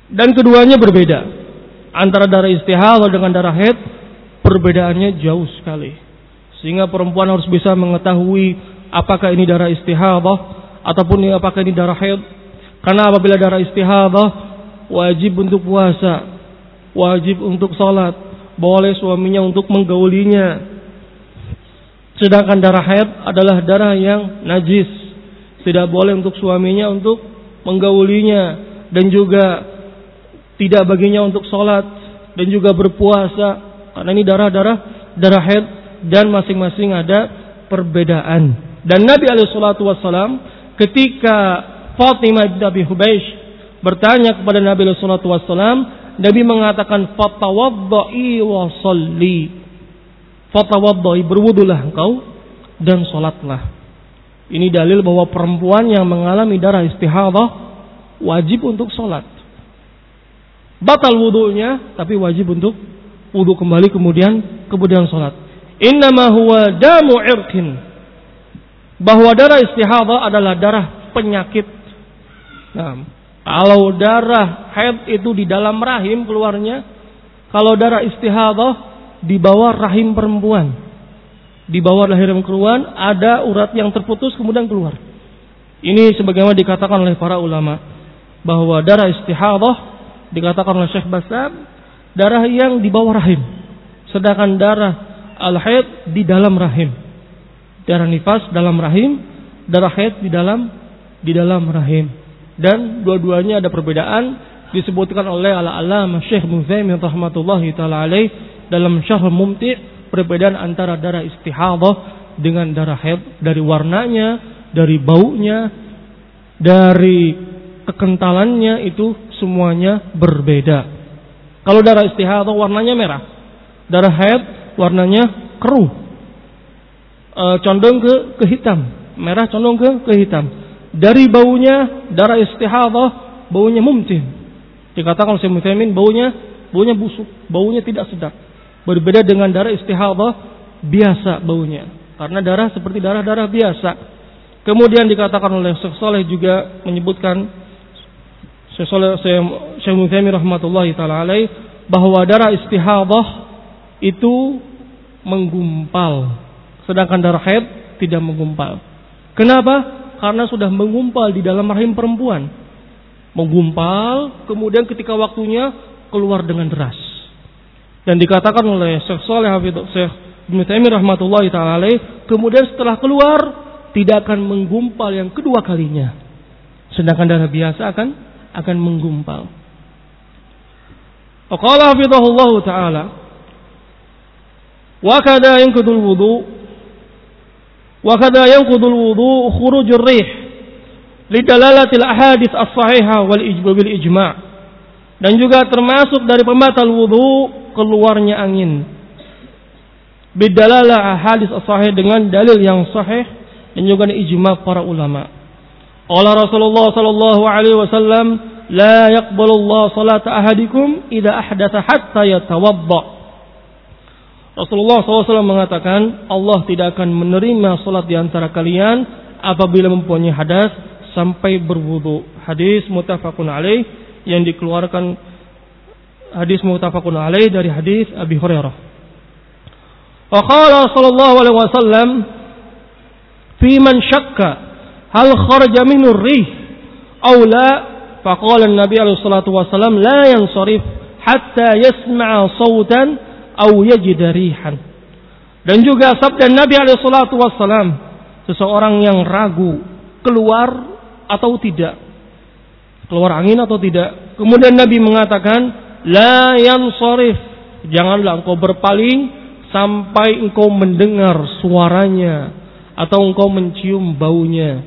Dan keduanya berbeda. Antara darah istihadah dengan darah haid perbedaannya jauh sekali. Sehingga perempuan harus bisa mengetahui apakah ini darah istihadah ataupun apakah ini darah haid. Karena apabila darah istihadah wajib untuk puasa, wajib untuk sholat, boleh suaminya untuk menggaulinya. Sedangkan darah haid adalah darah yang najis, tidak boleh untuk suaminya untuk menggaulinya dan juga tidak baginya untuk sholat dan juga berpuasa karena ini darah-darah darah haid dan masing-masing ada perbedaan. Dan Nabi alaihissalatu wassalam ketika Fatimah bin Abi Hubeish bertanya kepada Nabi alaihissalatu wassalam, Nabi mengatakan fatawaddai wa salli. Berwudulah engkau dan sholatlah. Ini dalil bahwa perempuan yang mengalami darah istihadah wajib untuk sholat. Batal wudhunya, tapi wajib untuk wudhu kembali kemudian kemudian sholat. Innama huwa damu irkin. Bahwa darah istihadah adalah darah penyakit. Nah, Kalau darah haid itu di dalam rahim keluarnya, kalau darah istihadah di bawah rahim perempuan. Di bawah lahir perempuan ada urat yang terputus kemudian keluar. Ini sebagaimana dikatakan oleh para ulama bahwa darah istihadah dikatakan oleh Syekh Basam darah yang di bawah rahim. Sedangkan darah al-haid di dalam rahim. Darah nifas dalam rahim, darah haid di dalam di dalam rahim. Dan dua-duanya ada perbedaan disebutkan oleh al-alama Syekh Muzaimin rahmatullahi taala alaih dalam Syarh Mumti' perbedaan antara darah istihadah dengan darah haid dari warnanya, dari baunya, dari kekentalannya itu semuanya berbeda. Kalau darah istihadah warnanya merah. Darah haid warnanya keruh. E, condong ke ke hitam. Merah condong ke ke hitam. Dari baunya darah istihadah baunya mumtin. Dikatakan oleh Muhammad baunya baunya busuk, baunya tidak sedap. Berbeda dengan darah istihadah biasa baunya. Karena darah seperti darah-darah biasa. Kemudian dikatakan oleh Syekh Saleh juga menyebutkan Syekh Muhammad rahmatullahi taala alaih bahwa darah istihadah itu menggumpal sedangkan darah haid tidak menggumpal. Kenapa? Karena sudah menggumpal di dalam rahim perempuan. Menggumpal, kemudian ketika waktunya keluar dengan deras. Dan dikatakan oleh Syekh Saleh Hafidh Syekh Ibnu Taimiyah rahmatullahi taala kemudian setelah keluar tidak akan menggumpal yang kedua kalinya. Sedangkan darah biasa akan akan menggumpal. Qala hafizahullah taala wa kada yanqudul wudu wa kada yanqudul wudu khurujur rih lidalalatil ahadits as-sahihah wal ijma' dan juga termasuk dari pembatal wudu keluarnya angin bidalalah ahadits as-sahih dengan dalil yang sahih dan juga ijma' para ulama' Qala Rasulullah sallallahu alaihi wasallam, "La yaqbalullah salata ahadikum idza ahdatha hatta yatawadda." Rasulullah SAW mengatakan, Allah tidak akan menerima salat di antara kalian apabila mempunyai hadas sampai berwudu. Hadis mutafakun alaih yang dikeluarkan hadis mutafakun alaih dari hadis Abi Hurairah. Wa qala sallallahu alaihi wasallam fi man syakka hal kharaja minhu rih aw la? Faqala an-nabi alaihi salatu wasallam la yansarif hatta yasma'a sautan aw yajid rihan. Dan juga sabda Nabi alaihi salatu wasallam seseorang yang ragu keluar atau tidak keluar angin atau tidak. Kemudian Nabi mengatakan la yansarif. Janganlah engkau berpaling sampai engkau mendengar suaranya atau engkau mencium baunya.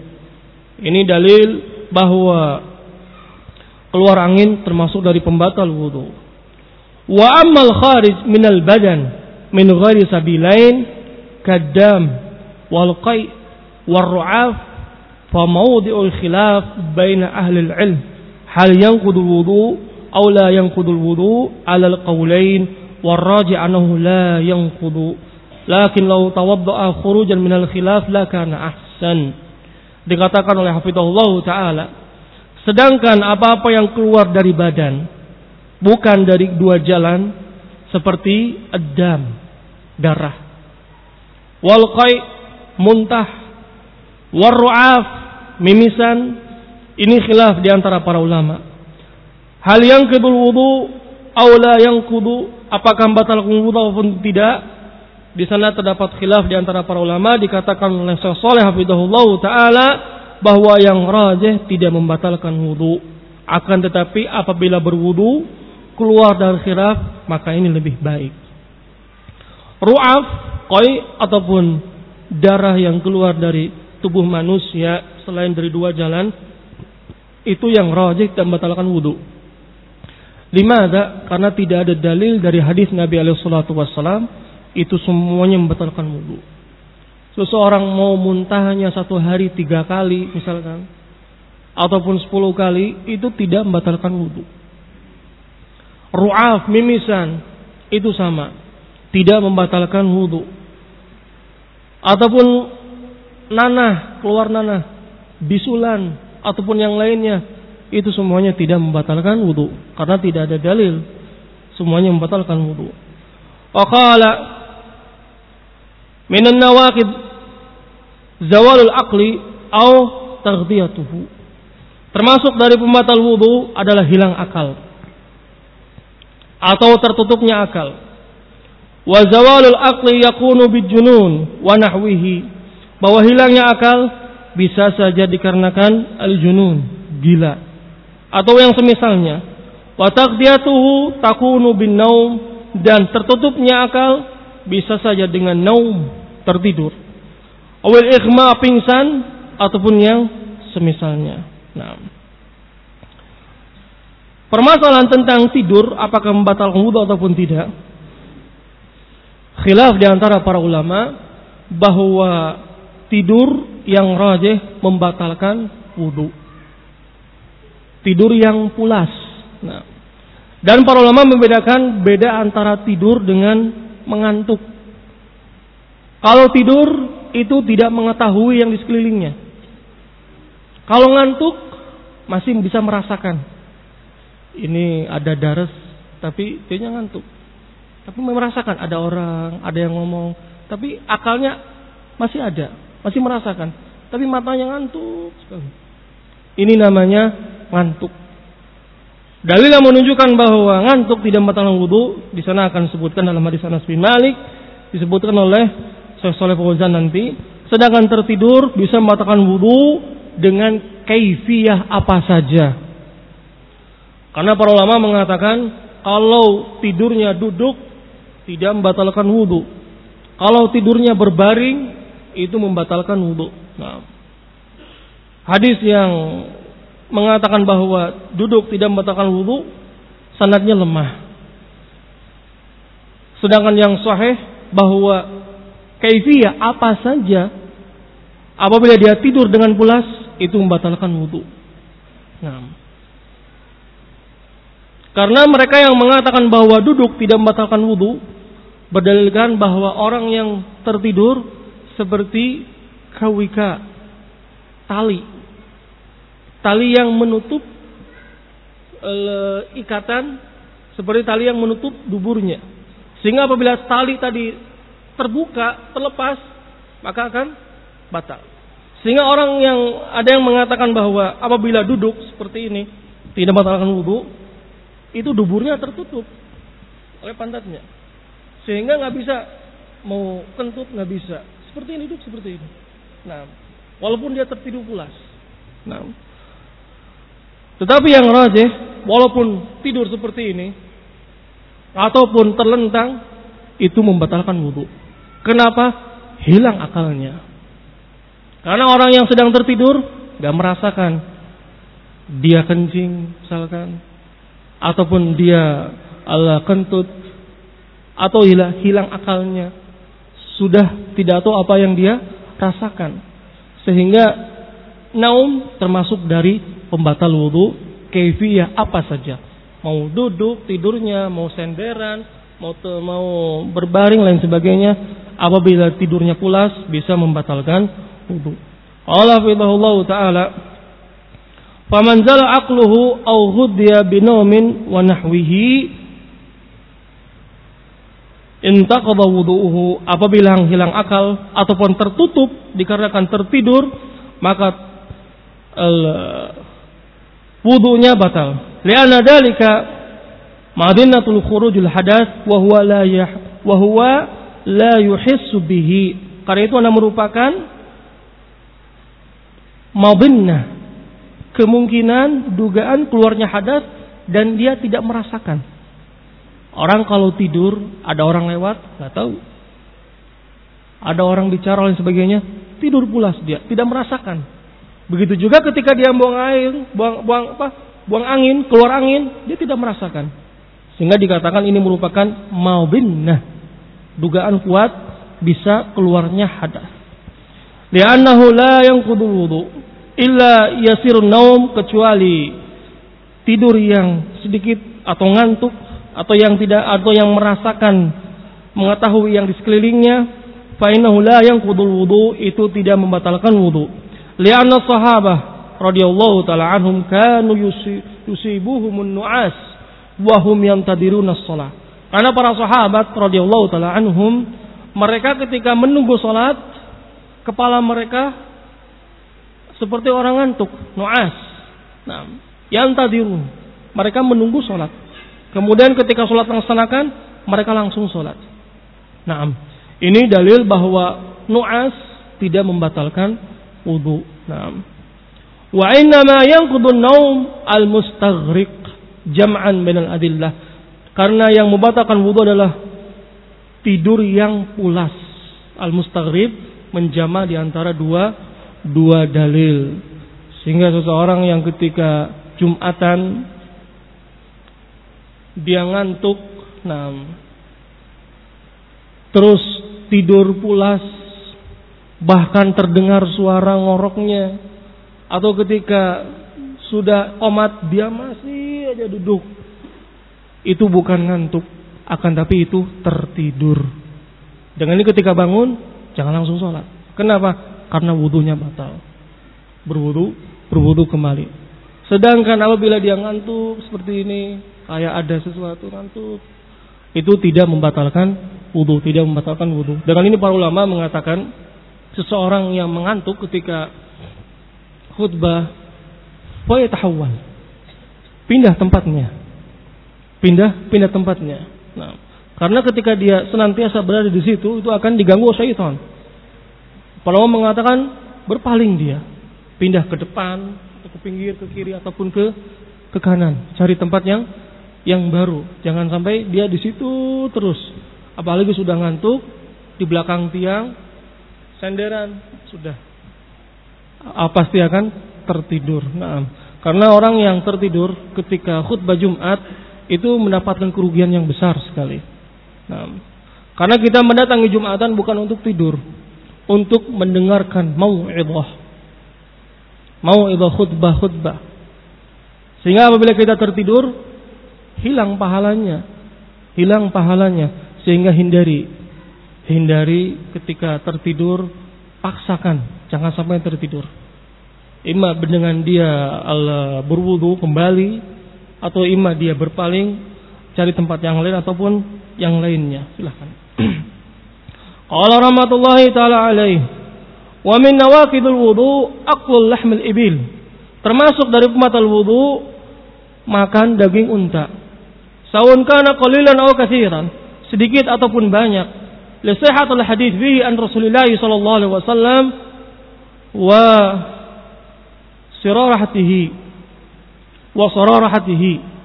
Ini dalil bahwa keluar angin termasuk dari pembatal wudhu. Wa ammal kharij minal badan min ghairi sabilain kadam wal qai wal ru'af fa mawdi'ul khilaf baina ahli al-ilm hal yanqudu wudu aw la yanqudu wudu ala al-qawlain wal raji' annahu la yanqudu lakin law tawadda'a khurujan min al-khilaf dikatakan oleh Hafizahullah taala sedangkan apa-apa yang keluar dari badan bukan dari dua jalan seperti edam darah. Wal muntah warru'af mimisan ini khilaf di antara para ulama hal yang kedul wudu aula yang kudu apakah batal wudu ataupun tidak di sana terdapat khilaf di antara para ulama dikatakan oleh Syekh Saleh hafizahullah taala bahwa yang rajih tidak membatalkan wudu. Akan tetapi apabila berwudu keluar dari khilaf maka ini lebih baik. Ru'af, koi ataupun darah yang keluar dari tubuh manusia selain dari dua jalan itu yang rajih dan membatalkan wudu. Lima Karena tidak ada dalil dari hadis Nabi alaihi wassalam itu semuanya membatalkan wudhu. Seseorang mau muntah hanya satu hari tiga kali misalkan, ataupun sepuluh kali, itu tidak membatalkan wudhu. Ru'af, mimisan, itu sama. Tidak membatalkan wudhu. Ataupun nanah, keluar nanah, bisulan, ataupun yang lainnya, itu semuanya tidak membatalkan wudhu karena tidak ada dalil semuanya membatalkan wudhu. Waqala minan nawaqid zawalul aqli au taghdiyatuhu. Termasuk dari pembatal wudhu adalah hilang akal atau tertutupnya akal. Wa zawalul aqli yakunu bijunun wa nahwihi. Bahwa hilangnya akal bisa saja dikarenakan al-junun, gila atau yang semisalnya. Wa taqdiyatuhu takunu bin naum dan tertutupnya akal bisa saja dengan naum tertidur. Awil ikhma pingsan ataupun yang semisalnya. Nah. Permasalahan tentang tidur apakah membatalkan wudhu ataupun tidak? Khilaf di antara para ulama bahwa tidur yang rajih membatalkan wudhu tidur yang pulas. Nah, dan para ulama membedakan beda antara tidur dengan mengantuk. Kalau tidur itu tidak mengetahui yang di sekelilingnya. Kalau ngantuk masih bisa merasakan. Ini ada daras tapi dia ngantuk. Tapi merasakan ada orang, ada yang ngomong, tapi akalnya masih ada, masih merasakan. Tapi matanya ngantuk Ini namanya ngantuk. Dalil yang menunjukkan bahwa ngantuk tidak membatalkan wudhu di sana akan disebutkan dalam hadis Anas bin Malik disebutkan oleh Syekh Saleh Fauzan nanti. Sedangkan tertidur bisa membatalkan wudhu dengan kaifiyah apa saja. Karena para ulama mengatakan kalau tidurnya duduk tidak membatalkan wudhu. Kalau tidurnya berbaring itu membatalkan wudhu. Nah, hadis yang mengatakan bahwa duduk tidak membatalkan wudhu, sanadnya lemah. Sedangkan yang sahih bahwa kaifiyah apa saja apabila dia tidur dengan pulas itu membatalkan wudhu. Nah. Karena mereka yang mengatakan bahwa duduk tidak membatalkan wudhu berdalilkan bahwa orang yang tertidur seperti kawika tali tali yang menutup e, ikatan seperti tali yang menutup duburnya. Sehingga apabila tali tadi terbuka, terlepas, maka akan batal. Sehingga orang yang ada yang mengatakan bahwa apabila duduk seperti ini tidak batalkan wudhu, itu duburnya tertutup oleh pantatnya, sehingga nggak bisa mau kentut nggak bisa. Seperti ini duduk seperti ini. Nah, walaupun dia tertidur pulas. Nah, tetapi yang rajih, walaupun tidur seperti ini, ataupun terlentang, itu membatalkan wudhu. Kenapa? Hilang akalnya. Karena orang yang sedang tertidur, gak merasakan dia kencing, misalkan, ataupun dia ala kentut, atau hilang, hilang akalnya, sudah tidak tahu apa yang dia rasakan. Sehingga naum termasuk dari pembatal wudhu keifiyah apa saja. Mau duduk tidurnya, mau senderan, mau mau berbaring lain sebagainya. Apabila tidurnya pulas bisa membatalkan wudhu. Allah taala Faman zala aqluhu aw ghuddiya binawmin wa nahwihi intaqadha apabila hilang akal ataupun tertutup dikarenakan tertidur maka wudunya batal. Lianna dalika madinatul khurujul hadas wa huwa la yah wa huwa la yuhissu bihi. Karena itu anda merupakan madinnah kemungkinan dugaan keluarnya hadas dan dia tidak merasakan. Orang kalau tidur ada orang lewat nggak tahu. Ada orang bicara dan sebagainya tidur pulas dia tidak merasakan. Begitu juga ketika dia buang air, buang buang apa? Buang angin, keluar angin, dia tidak merasakan. Sehingga dikatakan ini merupakan maubinnah. Dugaan kuat bisa keluarnya hadas. Li'annahu la yanqudu wudu illa yasirun naum kecuali tidur yang sedikit atau ngantuk atau yang tidak atau yang merasakan mengetahui yang di sekelilingnya fa innahu la wudu itu tidak membatalkan wudu lianna sahabah radhiyallahu taala anhum kanu yusibuhumun nu'as wa hum yantadiruna shalah. Karena para sahabat radhiyallahu taala anhum mereka ketika menunggu salat kepala mereka seperti orang ngantuk, nu'as. Nah, yantadirun. Mereka menunggu salat. Kemudian ketika salat dilaksanakan, mereka langsung salat. Nah, ini dalil bahwa nu'as tidak membatalkan wudu. Nah, Wa innama yanqudu naum al-mustaghriq jam'an al adillah. Karena yang membatalkan wudu adalah tidur yang pulas. Al-mustaghrib menjama di antara dua dua dalil. Sehingga seseorang yang ketika Jumatan dia ngantuk, nah, terus tidur pulas, bahkan terdengar suara ngoroknya, atau ketika sudah omat dia masih aja duduk. Itu bukan ngantuk, akan tapi itu tertidur. Dengan ini ketika bangun jangan langsung sholat. Kenapa? Karena wudhunya batal. Berwudhu, berwudhu kembali. Sedangkan apabila dia ngantuk seperti ini, kayak ada sesuatu ngantuk, itu tidak membatalkan wudhu, tidak membatalkan wudhu. Dengan ini para ulama mengatakan seseorang yang mengantuk ketika khutbah wa yatahawwal. Pindah tempatnya. Pindah pindah tempatnya. Nah, karena ketika dia senantiasa berada di situ itu akan diganggu syaitan. Para mengatakan berpaling dia, pindah ke depan, ke pinggir, ke kiri ataupun ke ke kanan, cari tempat yang yang baru. Jangan sampai dia di situ terus. Apalagi sudah ngantuk di belakang tiang senderan sudah Ah, pasti akan tertidur. Nah, karena orang yang tertidur ketika khutbah Jumat itu mendapatkan kerugian yang besar sekali. Nah, karena kita mendatangi Jumatan bukan untuk tidur, untuk mendengarkan mau'idhah. Mau'idhah khutbah-khutbah. Sehingga apabila kita tertidur, hilang pahalanya. Hilang pahalanya. Sehingga hindari. Hindari ketika tertidur, paksakan Jangan sampai tertidur. Ima dengan dia Allah berwudu kembali atau ima dia berpaling cari tempat yang lain ataupun yang lainnya. Silahkan. *clears throat* Qala rahmatullahi taala alaih. Wa min nawaqidul wudu aqlul lahmil ibil. Termasuk dari pembatal wudu makan daging unta. Sawun kana qalilan aw katsiran, sedikit ataupun banyak. Sihhatil hadis fihi an Rasulillah sallallahu alaihi wasallam wa sirarahatihi wa sararahatihi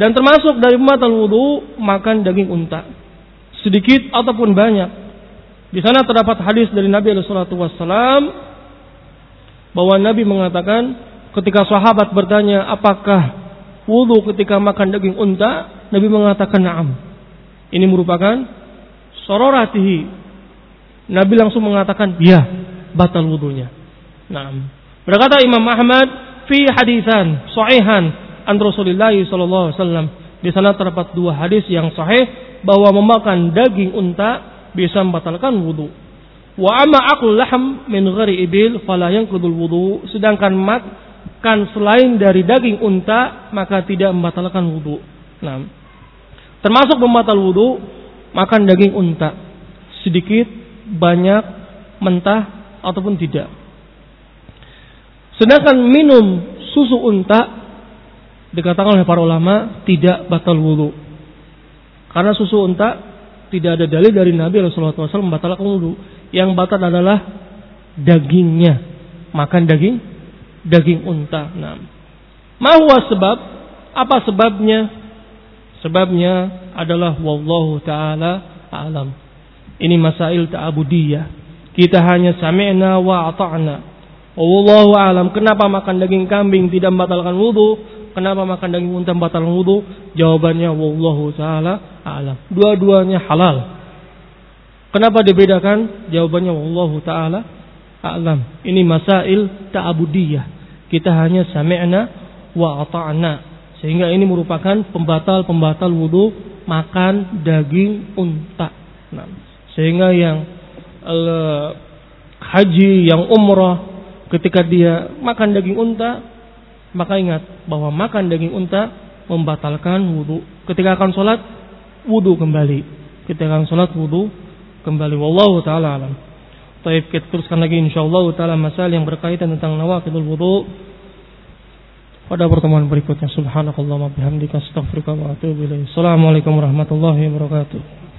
dan termasuk dari pembatal wudu makan daging unta. Sedikit ataupun banyak. Di sana terdapat hadis dari Nabi Alaihi Wasallam bahwa Nabi mengatakan ketika sahabat bertanya apakah wudu ketika makan daging unta? Nabi mengatakan na'am. Ini merupakan sororatihi Nabi langsung mengatakan ya batal wudunya Nah, berkata Imam Ahmad fi hadisan sahihan an Rasulullah sallallahu alaihi wasallam. Di sana terdapat dua hadis yang sahih bahwa memakan daging unta bisa membatalkan wudu. Wa amma aql lahm min ghairi ibil fala yanqudul wudu. Sedangkan makan selain dari daging unta maka tidak membatalkan wudu. Nah, termasuk pembatal wudu makan daging unta sedikit, banyak, mentah ataupun tidak. Sedangkan minum susu unta dikatakan oleh para ulama tidak batal wudhu. Karena susu unta tidak ada dalil dari Nabi SAW membatalkan wudhu. Yang batal adalah dagingnya. Makan daging, daging unta. Nah, mahwa sebab? Apa sebabnya? Sebabnya adalah wallahu taala alam. Ini masail ta'abudiyah. Kita hanya sami'na wa ata'na. Wallahu alam. Kenapa makan daging kambing tidak membatalkan wudhu? Kenapa makan daging unta membatalkan wudhu? Jawabannya wallahu taala alam. Dua-duanya halal. Kenapa dibedakan? Jawabannya wallahu taala alam. Ini masail ta'abudiyah. Kita hanya sami'na wa ata'na. Sehingga ini merupakan pembatal-pembatal wudhu makan daging unta. Nah, sehingga yang uh, haji, yang umrah ketika dia makan daging unta, maka ingat bahwa makan daging unta membatalkan wudhu. Ketika akan sholat, wudhu kembali. Ketika akan sholat, wudhu kembali. Wallahu taala alam. Taib kita teruskan lagi insyaallah taala masalah yang berkaitan tentang nawaqidul wudhu pada pertemuan berikutnya. Subhanakallahumma bihamdika astaghfiruka wa atubu ilaik. Assalamualaikum warahmatullahi wabarakatuh.